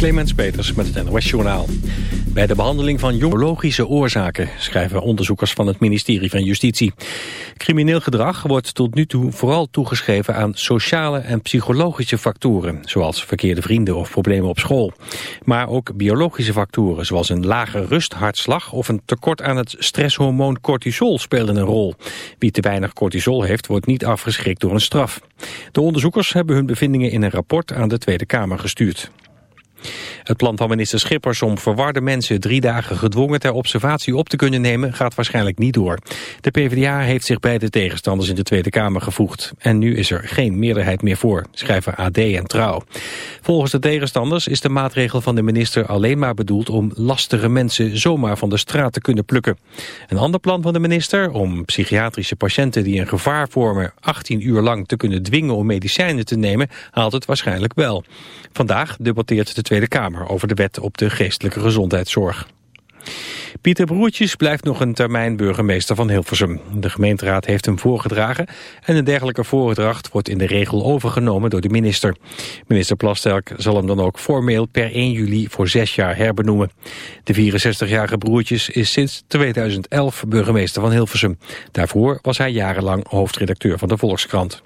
Clemens Peters met het NOS Journaal. Bij de behandeling van jongologische oorzaken... schrijven onderzoekers van het ministerie van Justitie. Crimineel gedrag wordt tot nu toe vooral toegeschreven aan sociale en psychologische factoren... zoals verkeerde vrienden of problemen op school. Maar ook biologische factoren zoals een lage rusthartslag... of een tekort aan het stresshormoon cortisol spelen een rol. Wie te weinig cortisol heeft, wordt niet afgeschrikt door een straf. De onderzoekers hebben hun bevindingen in een rapport aan de Tweede Kamer gestuurd. Het plan van minister Schippers om verwarde mensen drie dagen gedwongen ter observatie op te kunnen nemen gaat waarschijnlijk niet door. De PvdA heeft zich bij de tegenstanders in de Tweede Kamer gevoegd. En nu is er geen meerderheid meer voor, schrijven AD en Trouw. Volgens de tegenstanders is de maatregel van de minister alleen maar bedoeld om lastige mensen zomaar van de straat te kunnen plukken. Een ander plan van de minister om psychiatrische patiënten die een gevaar vormen 18 uur lang te kunnen dwingen om medicijnen te nemen haalt het waarschijnlijk wel. Vandaag debatteert de Tweede Kamer over de wet op de geestelijke gezondheidszorg. Pieter Broertjes blijft nog een termijn burgemeester van Hilversum. De gemeenteraad heeft hem voorgedragen en een dergelijke voordracht wordt in de regel overgenomen door de minister. Minister Plasterk zal hem dan ook formeel per 1 juli voor zes jaar herbenoemen. De 64-jarige Broertjes is sinds 2011 burgemeester van Hilversum. Daarvoor was hij jarenlang hoofdredacteur van de Volkskrant.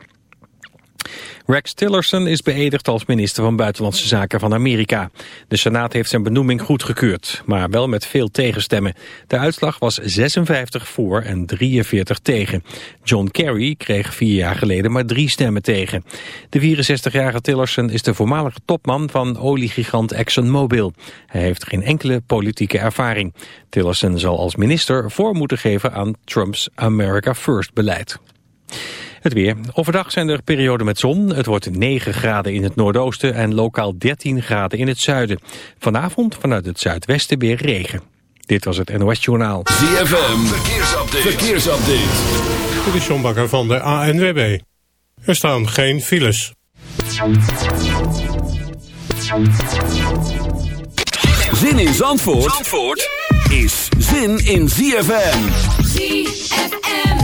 Rex Tillerson is beëdigd als minister van Buitenlandse Zaken van Amerika. De Senaat heeft zijn benoeming goedgekeurd, maar wel met veel tegenstemmen. De uitslag was 56 voor en 43 tegen. John Kerry kreeg vier jaar geleden maar drie stemmen tegen. De 64-jarige Tillerson is de voormalige topman van oliegigant ExxonMobil. Hij heeft geen enkele politieke ervaring. Tillerson zal als minister voor moeten geven aan Trumps America First beleid. Het weer. Overdag zijn er perioden met zon. Het wordt 9 graden in het noordoosten en lokaal 13 graden in het zuiden. Vanavond vanuit het zuidwesten weer regen. Dit was het NOS Journaal. ZFM. Verkeersupdate. Verkeersupdate. Dit is John Bakker van de ANWB. Er staan geen files. Zin in Zandvoort, Zandvoort is zin in ZFM. ZFM.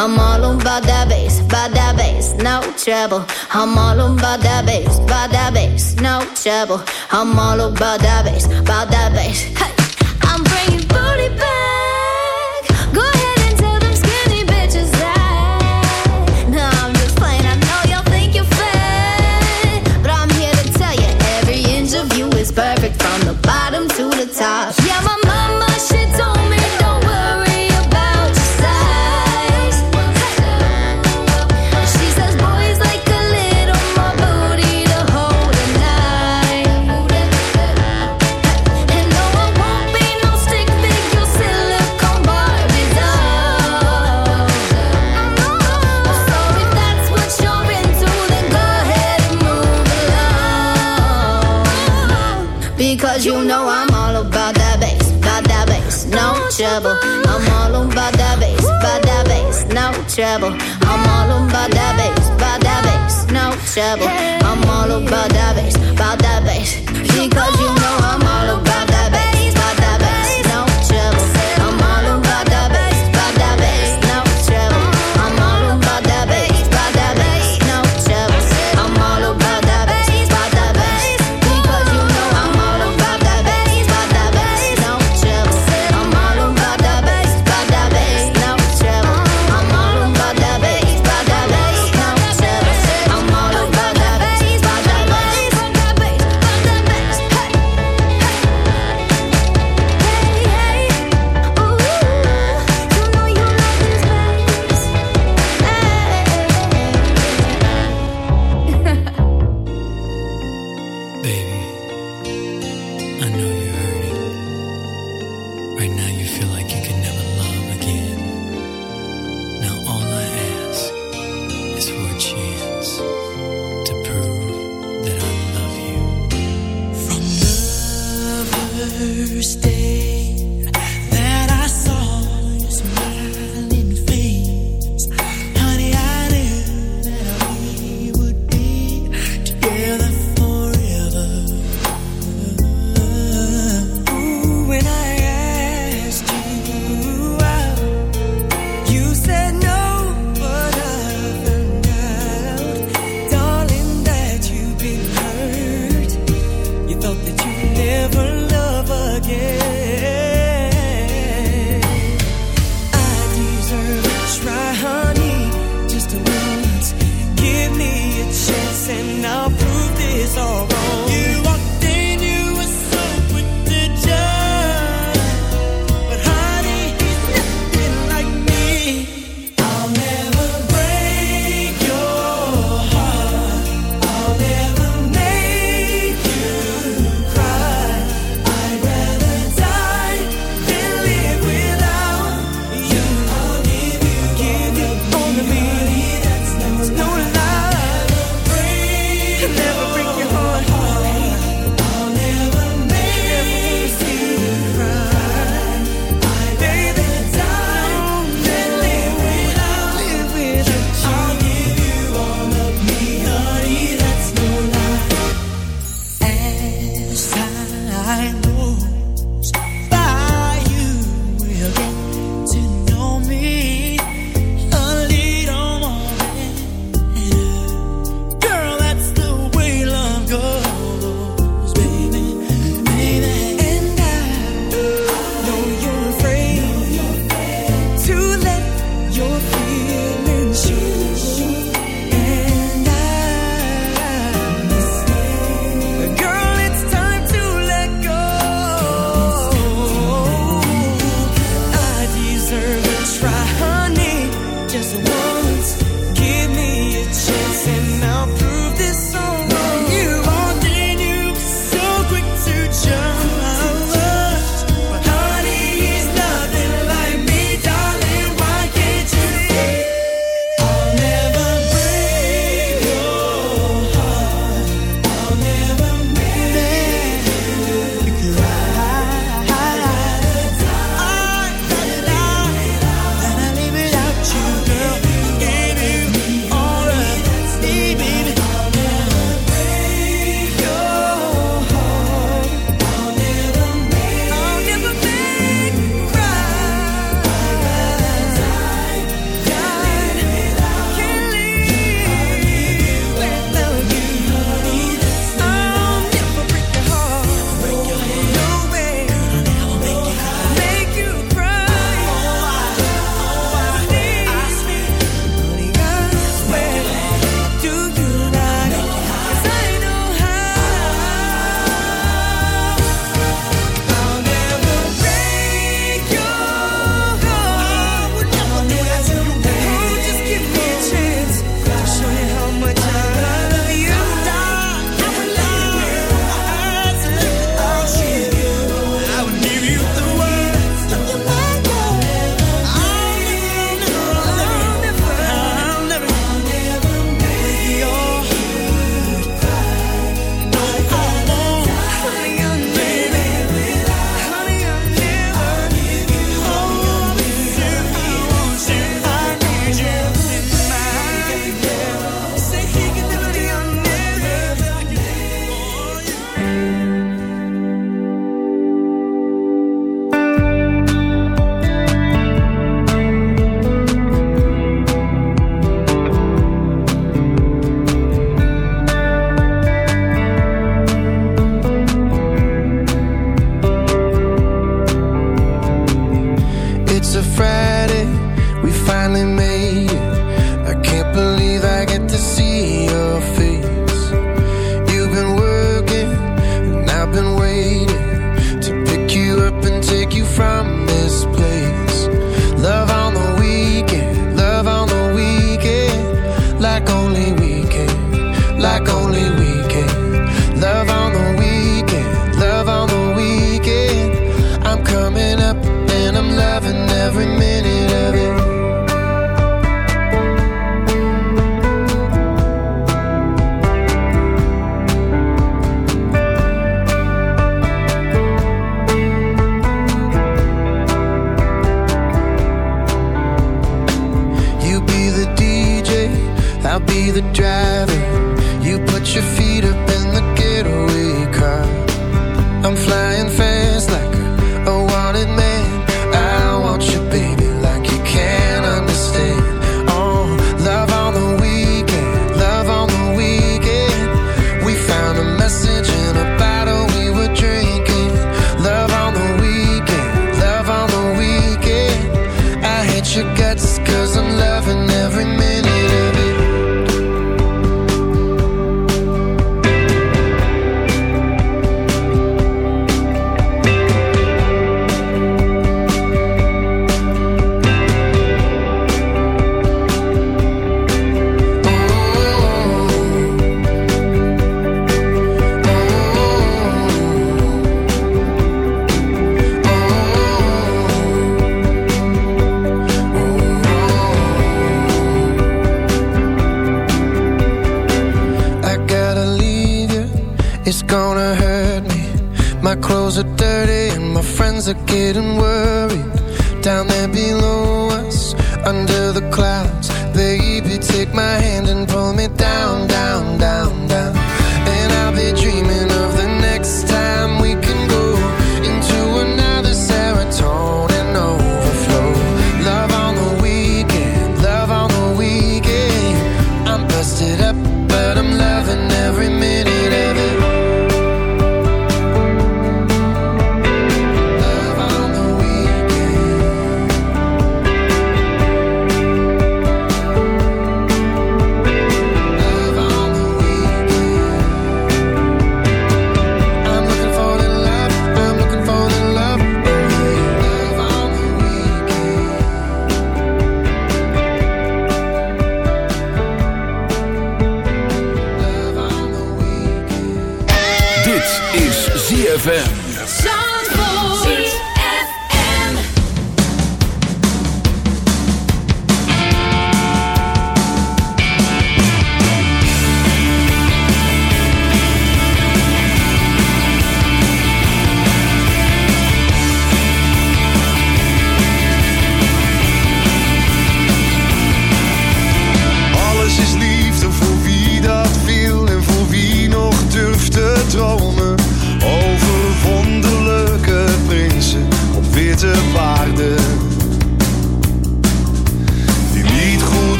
I'm all about that bass, about that bass, no trouble. I'm all about that bass, about that bass, no trouble. I'm all about that bass, about that bass. Hey, I'm bringing booty back. Go ahead. Perfect from the bottom to the top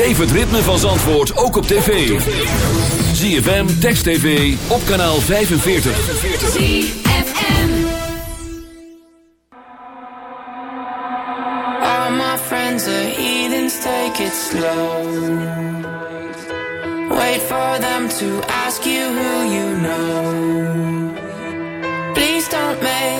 Beleef het ritme van Zandvoort ook op tv. ZFM, Text TV, op kanaal 45. ZFM. All my friends are heathens, take it slow. Wait for them to ask you who you know. Please don't make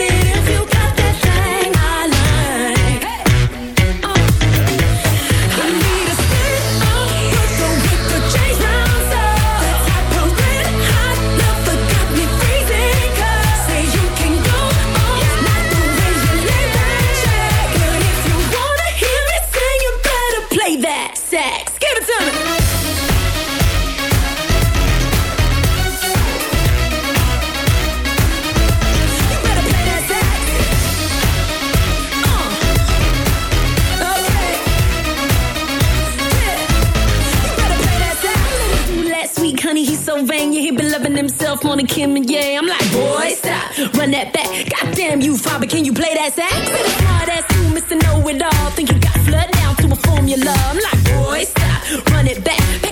it if phone yeah, he been loving himself more than Kim and yeah. I'm like, boy, stop, run that back. Goddamn you, father, can you play that sax? Hard ass you, Mr. Know It All. Think you got flood down to a formula. I'm like, boy, stop, run it back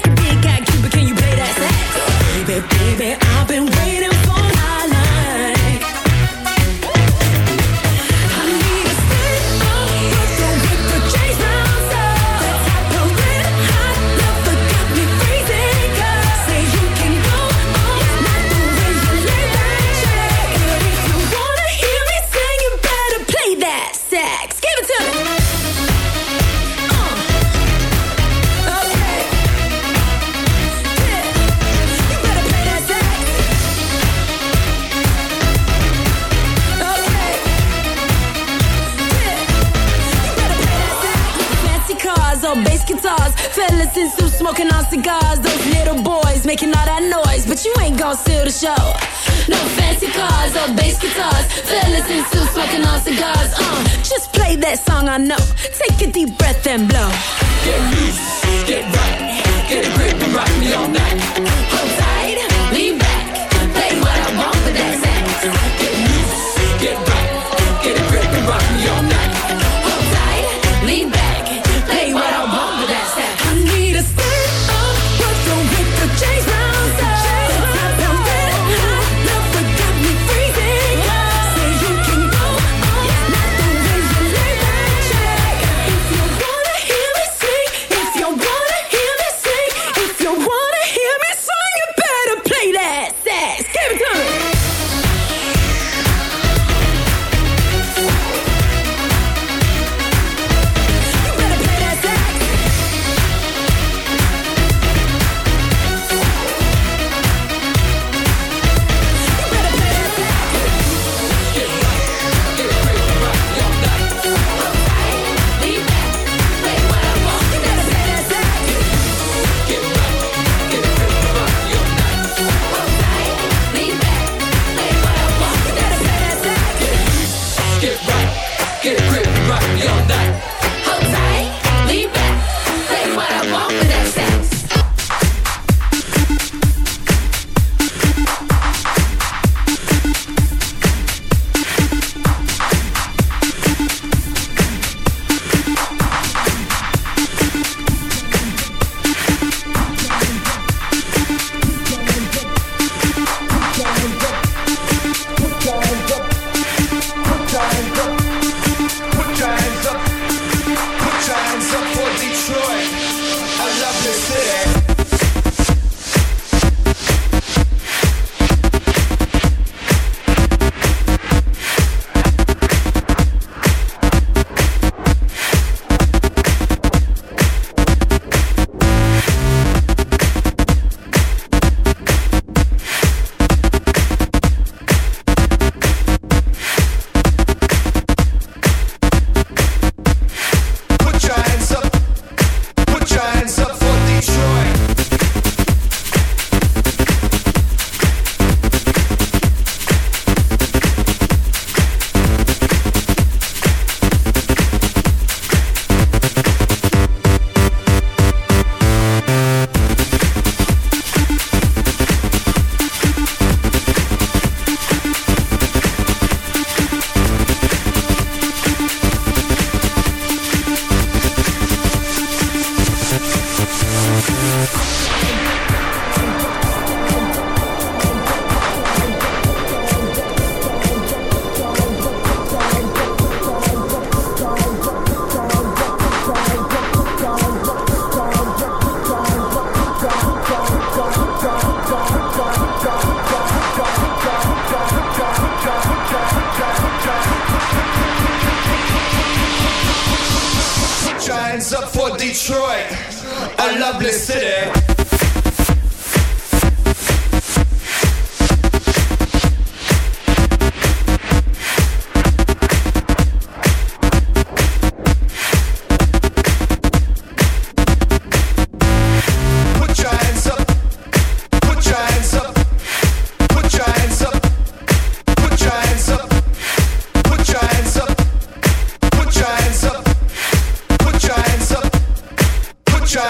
Elephants still smoking all cigars. Those little boys making all that noise, but you ain't gonna steal the show. No fancy cars or bass guitars. Fellas in suits smoking all cigars. Uh, just play that song I know. Take a deep breath and blow. Get loose, get right.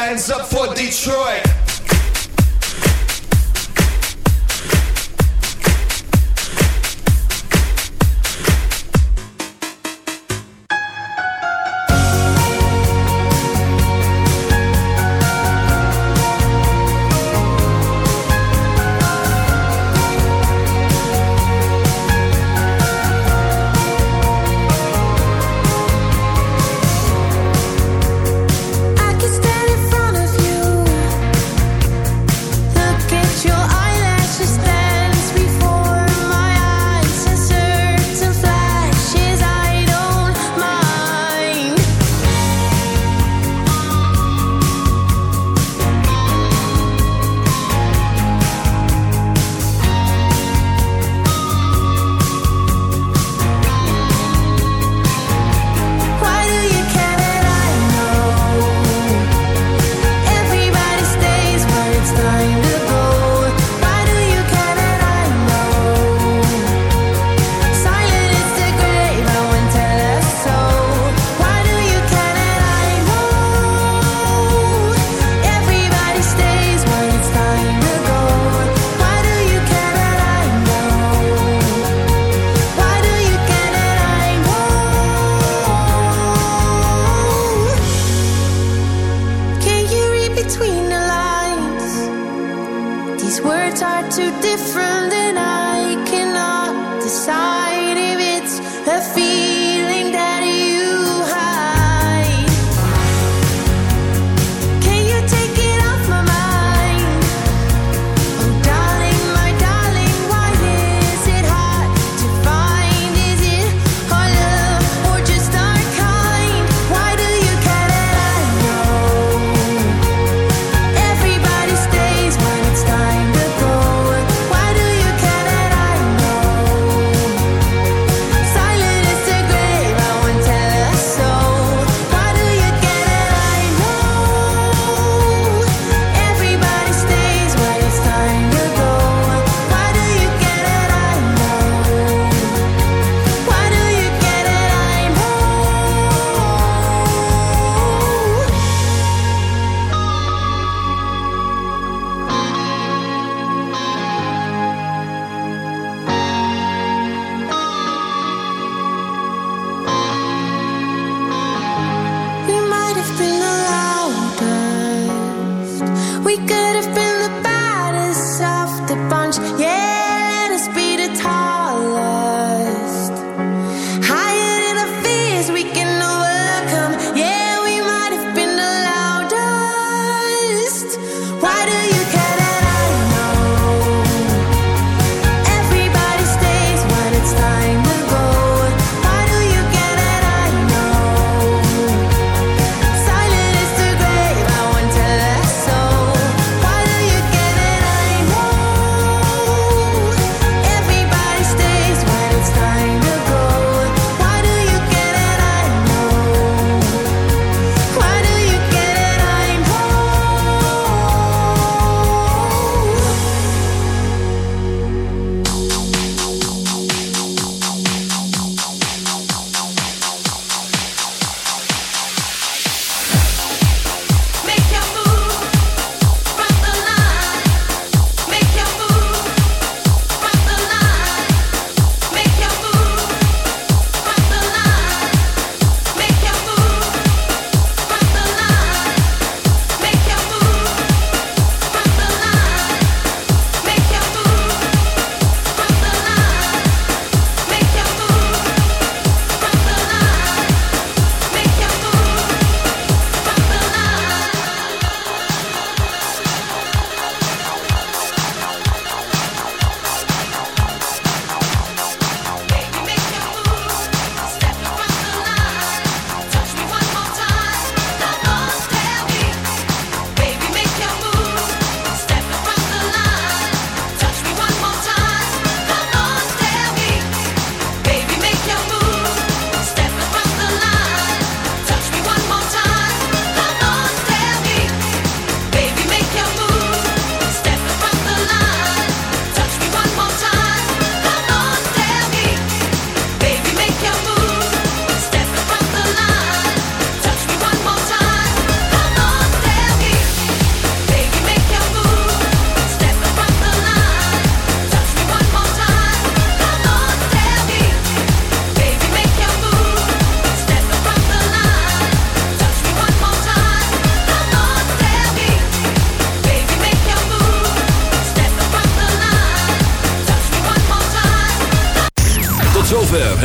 hands up for Detroit.